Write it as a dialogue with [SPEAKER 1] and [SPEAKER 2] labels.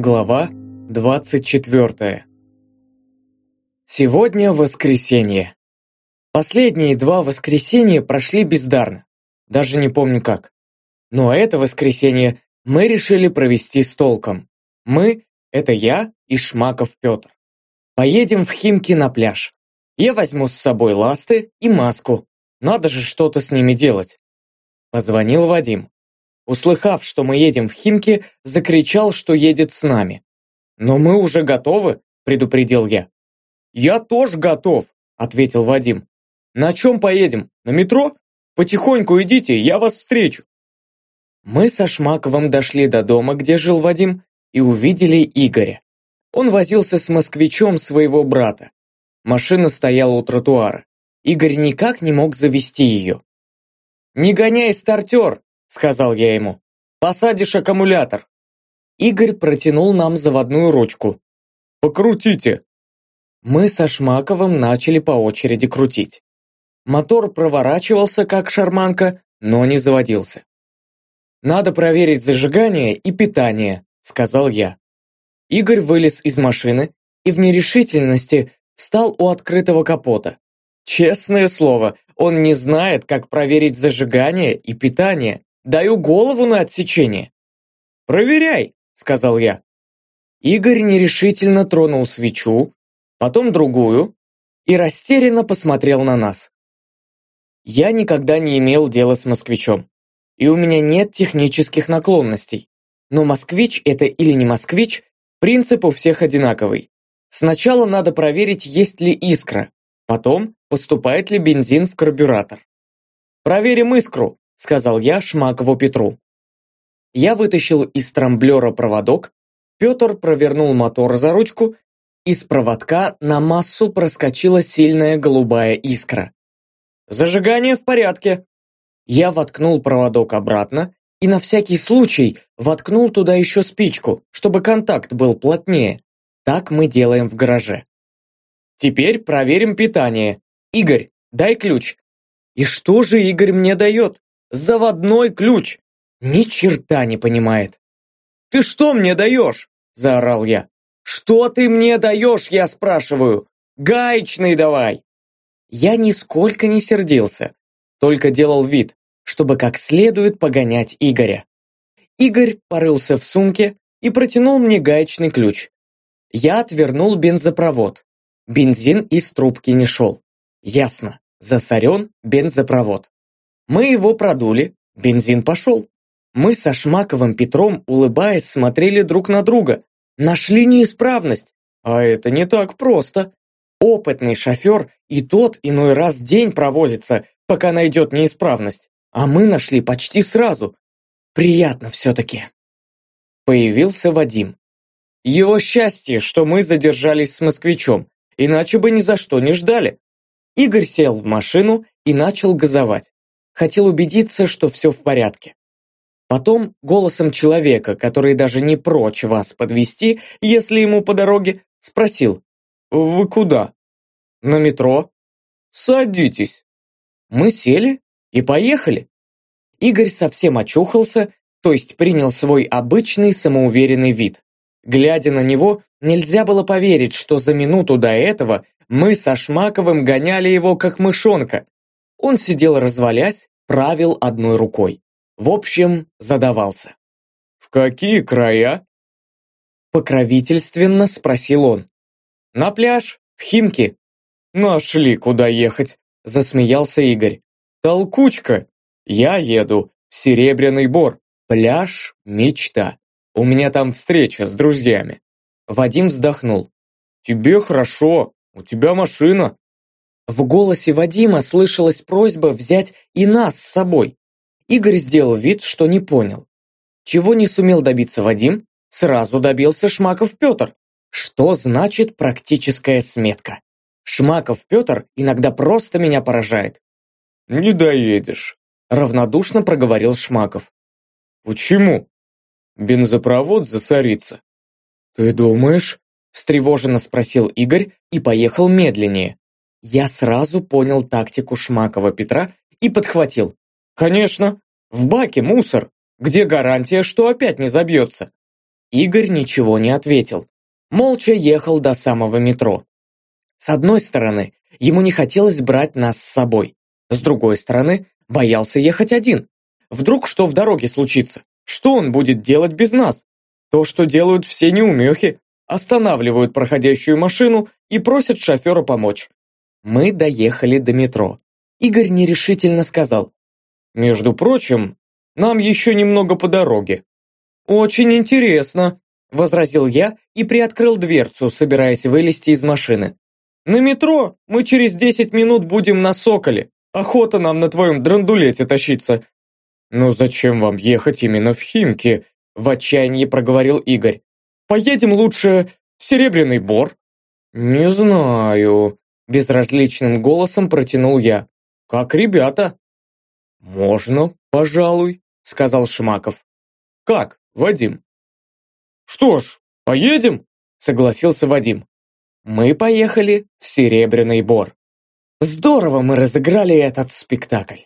[SPEAKER 1] Глава 24 Сегодня воскресенье. Последние два воскресенья прошли бездарно. Даже не помню как. Но это воскресенье мы решили провести с толком. Мы – это я и Шмаков Петр. Поедем в Химки на пляж. Я возьму с собой ласты и маску. Надо же что-то с ними делать. Позвонил Вадим. Услыхав, что мы едем в Химки, закричал, что едет с нами. «Но мы уже готовы», – предупредил я. «Я тоже готов», – ответил Вадим. «На чем поедем? На метро? Потихоньку идите, я вас встречу». Мы со Шмаковым дошли до дома, где жил Вадим, и увидели Игоря. Он возился с москвичом своего брата. Машина стояла у тротуара. Игорь никак не мог завести ее. «Не гоняй, стартер!» Сказал я ему. «Посадишь аккумулятор». Игорь протянул нам заводную ручку. «Покрутите». Мы со Шмаковым начали по очереди крутить. Мотор проворачивался, как шарманка, но не заводился. «Надо проверить зажигание и питание», — сказал я. Игорь вылез из машины и в нерешительности встал у открытого капота. Честное слово, он не знает, как проверить зажигание и питание. Даю голову на отсечение. Проверяй, сказал я. Игорь нерешительно тронул свечу, потом другую и растерянно посмотрел на нас. Я никогда не имел дела с москвичом, и у меня нет технических наклонностей. Но москвич это или не москвич, принцип у всех одинаковый. Сначала надо проверить, есть ли искра, потом поступает ли бензин в карбюратор. Проверим искру, сказал я Шмакову Петру. Я вытащил из трамблера проводок, Петр провернул мотор за ручку, из проводка на массу проскочила сильная голубая искра. «Зажигание в порядке!» Я воткнул проводок обратно и на всякий случай воткнул туда еще спичку, чтобы контакт был плотнее. Так мы делаем в гараже. Теперь проверим питание. Игорь, дай ключ. И что же Игорь мне дает? Заводной ключ! Ни черта не понимает. «Ты что мне даешь?» – заорал я. «Что ты мне даешь, я спрашиваю? Гаечный давай!» Я нисколько не сердился, только делал вид, чтобы как следует погонять Игоря. Игорь порылся в сумке и протянул мне гаечный ключ. Я отвернул бензопровод. Бензин из трубки не шел. Ясно, засорен бензопровод. Мы его продули, бензин пошел. Мы со Шмаковым Петром, улыбаясь, смотрели друг на друга. Нашли неисправность. А это не так просто. Опытный шофер и тот иной раз день провозится, пока найдет неисправность. А мы нашли почти сразу. Приятно все-таки. Появился Вадим. Его счастье, что мы задержались с москвичом, иначе бы ни за что не ждали. Игорь сел в машину и начал газовать хотел убедиться, что все в порядке. Потом голосом человека, который даже не прочь вас подвести, если ему по дороге, спросил «Вы куда?» «На метро». «Садитесь». Мы сели и поехали. Игорь совсем очухался, то есть принял свой обычный самоуверенный вид. Глядя на него, нельзя было поверить, что за минуту до этого мы со Шмаковым гоняли его как мышонка, он сидел развалясь, правил одной рукой. В общем, задавался. «В какие края?» Покровительственно спросил он. «На пляж, в Химки». «Нашли, куда ехать», засмеялся Игорь. «Толкучка! Я еду в Серебряный Бор. Пляж – мечта. У меня там встреча с друзьями». Вадим вздохнул. «Тебе хорошо, у тебя машина, в голосе Вадима слышалась просьба взять и нас с собой. Игорь сделал вид, что не понял. Чего не сумел добиться Вадим, сразу добился Шмаков Петр. Что значит практическая сметка? Шмаков Петр иногда просто меня поражает. «Не доедешь», — равнодушно проговорил Шмаков. «Почему?» «Бензопровод засорится». «Ты думаешь?» — встревоженно спросил Игорь и поехал медленнее. Я сразу понял тактику Шмакова Петра и подхватил. «Конечно, в баке мусор. Где гарантия, что опять не забьется?» Игорь ничего не ответил. Молча ехал до самого метро. С одной стороны, ему не хотелось брать нас с собой. С другой стороны, боялся ехать один. Вдруг что в дороге случится? Что он будет делать без нас? То, что делают все неумехи. Останавливают проходящую машину и просят шофера помочь. Мы доехали до метро. Игорь нерешительно сказал. «Между прочим, нам еще немного по дороге». «Очень интересно», – возразил я и приоткрыл дверцу, собираясь вылезти из машины. «На метро мы через десять минут будем на Соколе. Охота нам на твоем драндулете тащиться». «Ну зачем вам ехать именно в Химки?» – в отчаянии проговорил Игорь. «Поедем лучше в Серебряный Бор». «Не знаю», – безразличным голосом протянул я. «Как ребята?» «Можно, пожалуй», – сказал Шмаков. «Как, Вадим?» «Что ж, поедем?» – согласился Вадим. Мы поехали в Серебряный Бор. Здорово мы разыграли этот спектакль.